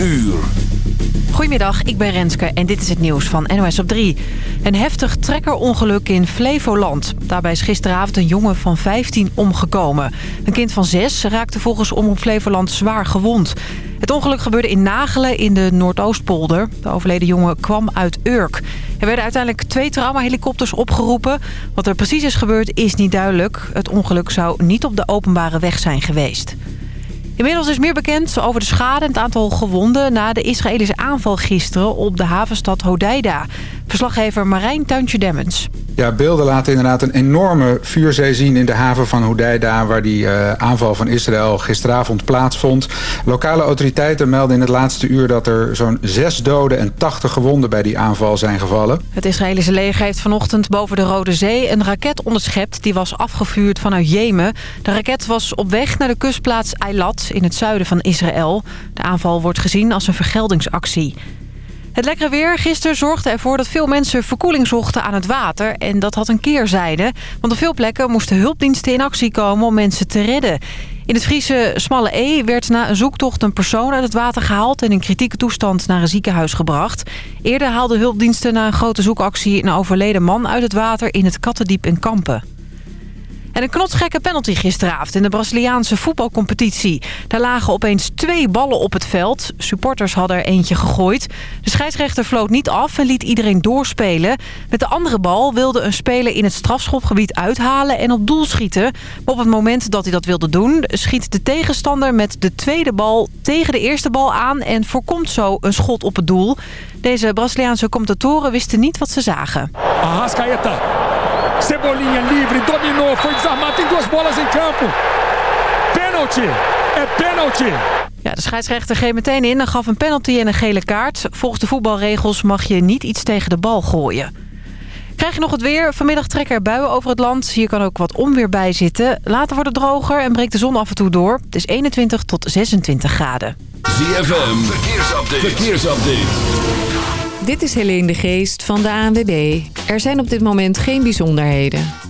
uur. Goedemiddag, ik ben Renske en dit is het nieuws van NOS op 3. Een heftig trekkerongeluk in Flevoland. Daarbij is gisteravond een jongen van 15 omgekomen. Een kind van 6 raakte volgens Omroep Flevoland zwaar gewond. Het ongeluk gebeurde in Nagelen in de Noordoostpolder. De overleden jongen kwam uit Urk. Er werden uiteindelijk twee traumahelikopters opgeroepen. Wat er precies is gebeurd is niet duidelijk. Het ongeluk zou niet op de openbare weg zijn geweest. Inmiddels is meer bekend over de schade en het aantal gewonden... na de Israëlische aanval gisteren op de havenstad Hodeida. Verslaggever Marijn Tuintje-Demmens. Ja, beelden laten inderdaad een enorme vuurzee zien in de haven van Hodeida... waar die uh, aanval van Israël gisteravond plaatsvond. Lokale autoriteiten melden in het laatste uur dat er zo'n zes doden en 80 gewonden bij die aanval zijn gevallen. Het Israëlische leger heeft vanochtend boven de Rode Zee een raket onderschept... die was afgevuurd vanuit Jemen. De raket was op weg naar de kustplaats Eilat in het zuiden van Israël. De aanval wordt gezien als een vergeldingsactie. Het lekkere weer gisteren zorgde ervoor dat veel mensen verkoeling zochten aan het water. En dat had een keerzijde, want op veel plekken moesten hulpdiensten in actie komen om mensen te redden. In het Friese Smalle E werd na een zoektocht een persoon uit het water gehaald... en in kritieke toestand naar een ziekenhuis gebracht. Eerder haalden hulpdiensten na een grote zoekactie... een overleden man uit het water in het Kattendiep in Kampen. En een knotsgekke penalty gisteravond in de Braziliaanse voetbalcompetitie. Daar lagen opeens twee ballen op het veld. Supporters hadden er eentje gegooid. De scheidsrechter floot niet af en liet iedereen doorspelen. Met de andere bal wilde een speler in het strafschopgebied uithalen en op doel schieten. Maar op het moment dat hij dat wilde doen... schiet de tegenstander met de tweede bal tegen de eerste bal aan... en voorkomt zo een schot op het doel. Deze Braziliaanse commentatoren wisten niet wat ze zagen. Arrascaeta Cebolinha livre, desarmado. Tem duas bolas em campo. Penalty. É penalty. Ja, de scheidsrechter greep meteen in en gaf een penalty en een gele kaart. Volgens de voetbalregels mag je niet iets tegen de bal gooien. Krijg je nog het weer? Vanmiddag trekken er buien over het land. Hier kan ook wat onweer bij zitten. Later wordt het droger en breekt de zon af en toe door. Het is 21 tot 26 graden. ZFM, verkeersupdate. verkeersupdate. Dit is Helene de Geest van de ANWB. Er zijn op dit moment geen bijzonderheden.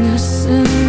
darkness in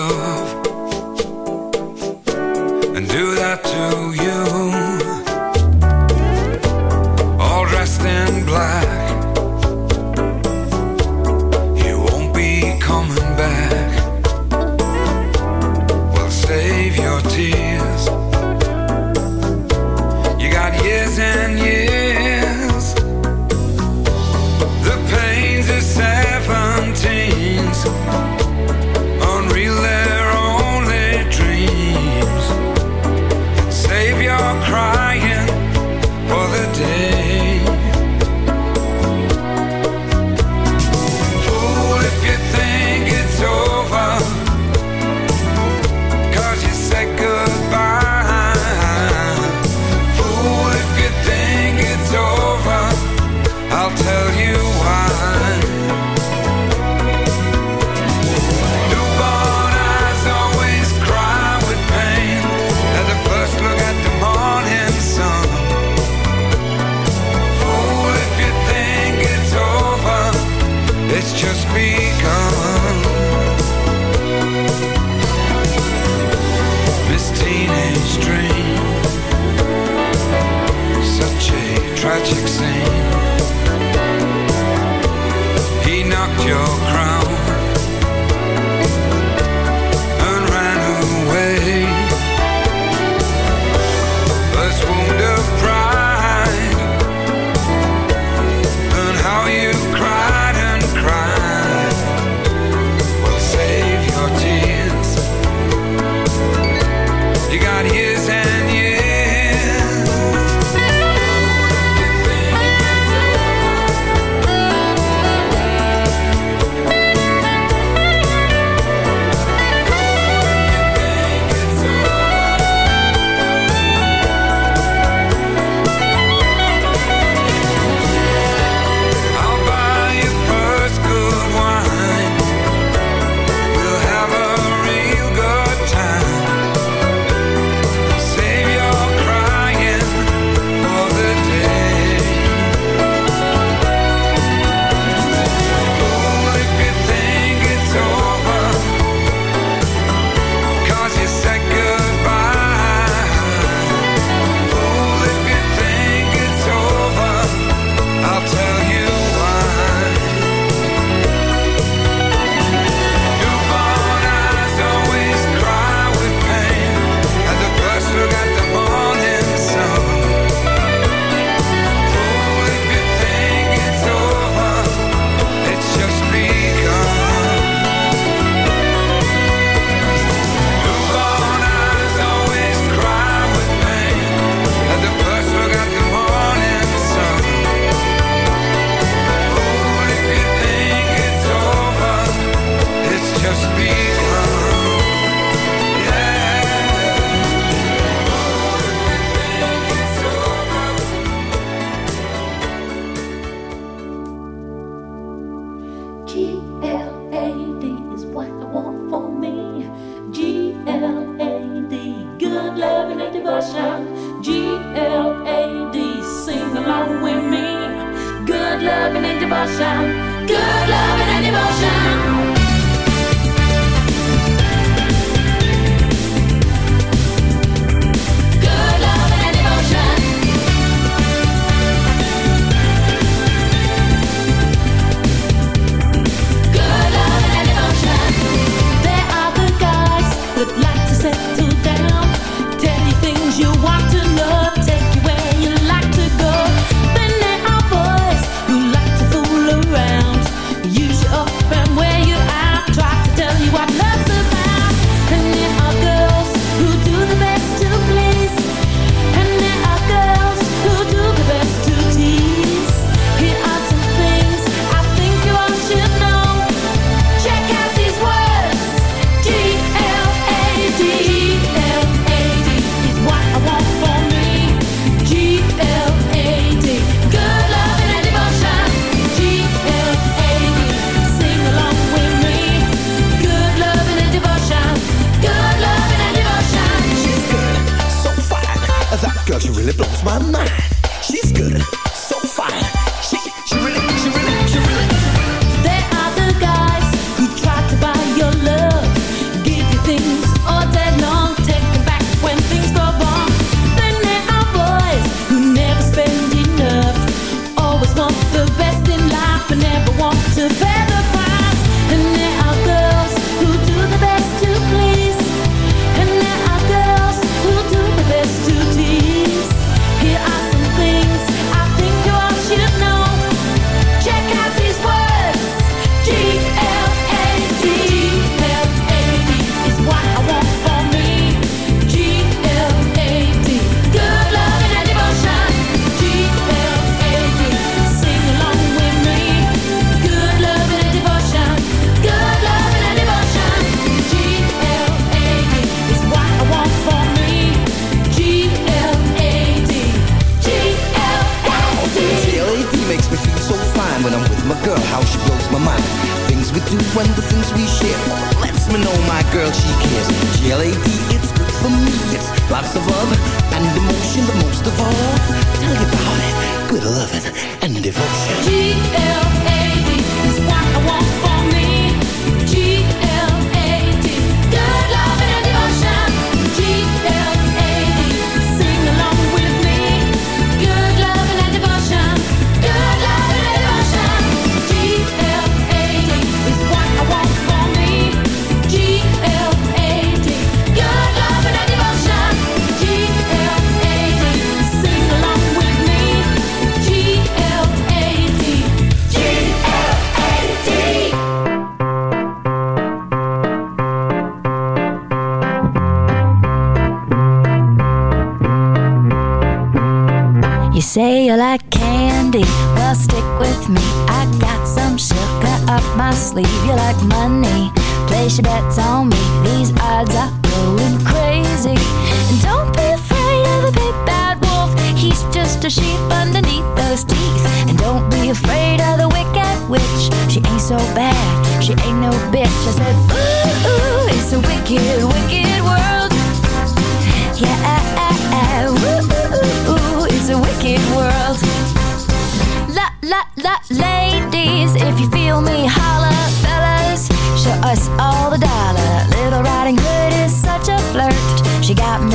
love and do that to you.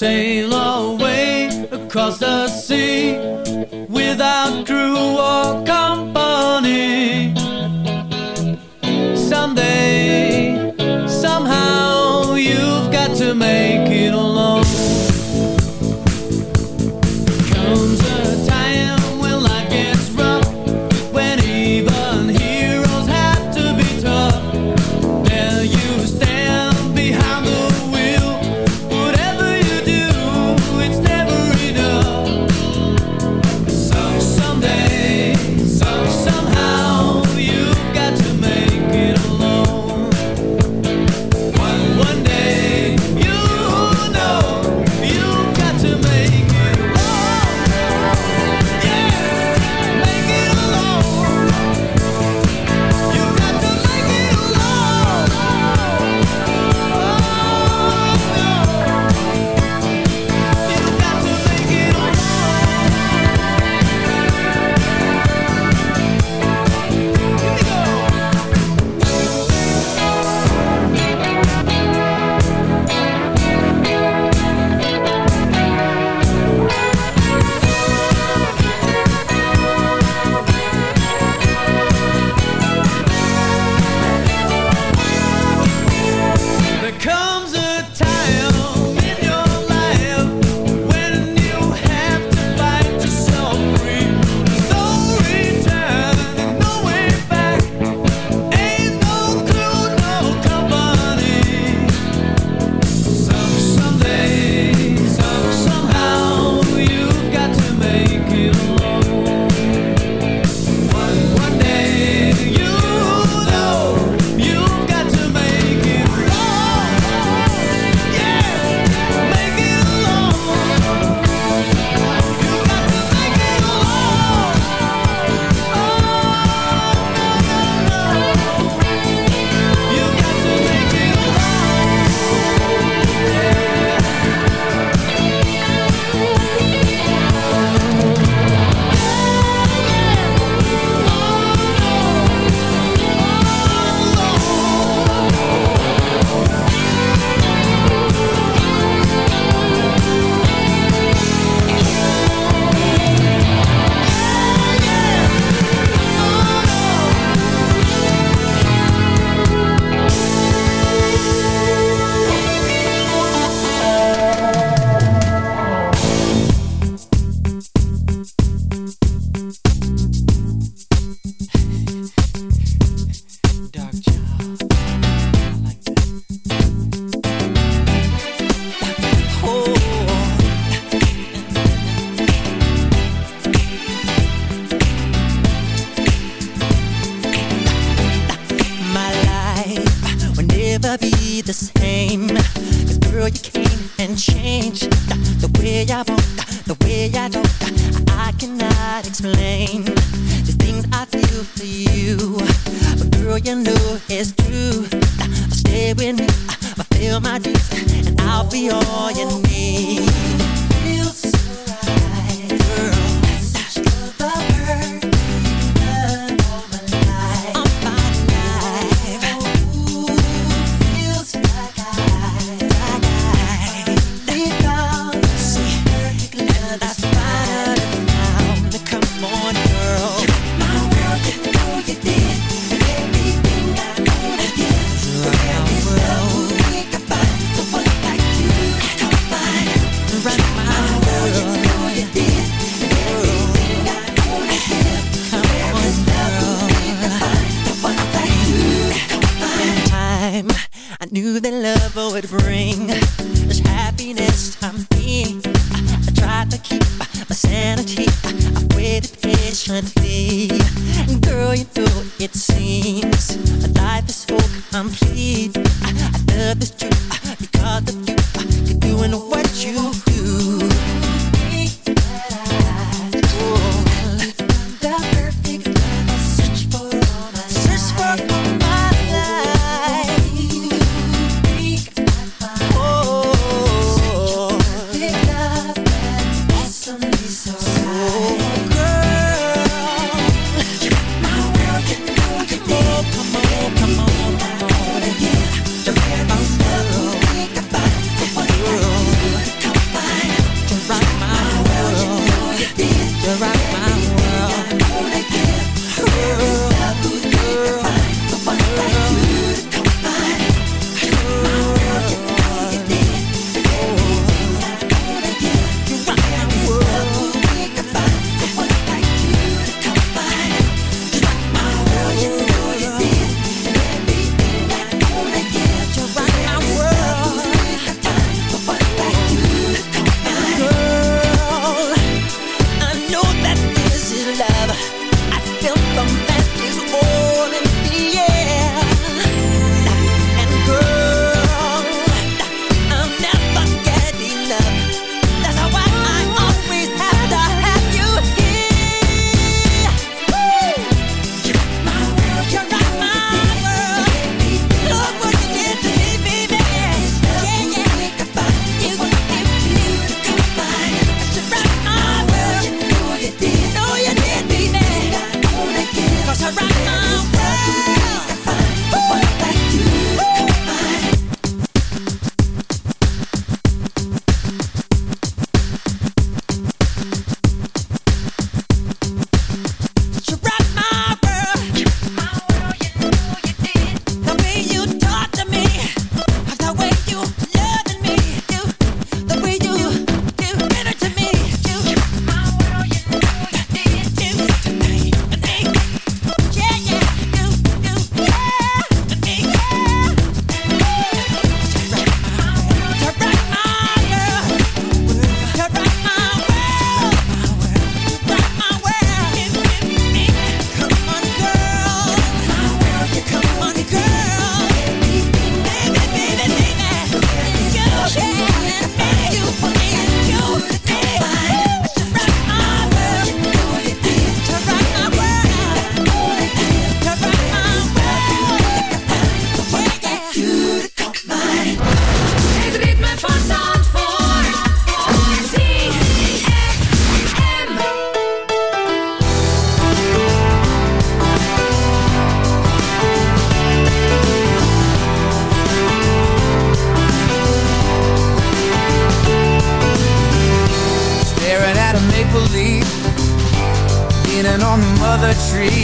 sail away across the sea without crew or company. Someday, somehow, you've got to make it.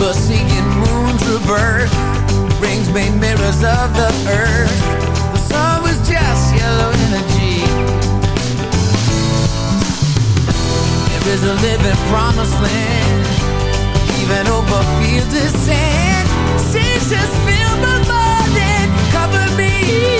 But seeking moons to Rings made mirrors of the earth. The sun was just yellow energy. There is a living promised land. Even over fields of sand. Seas just filled the mud and covered me.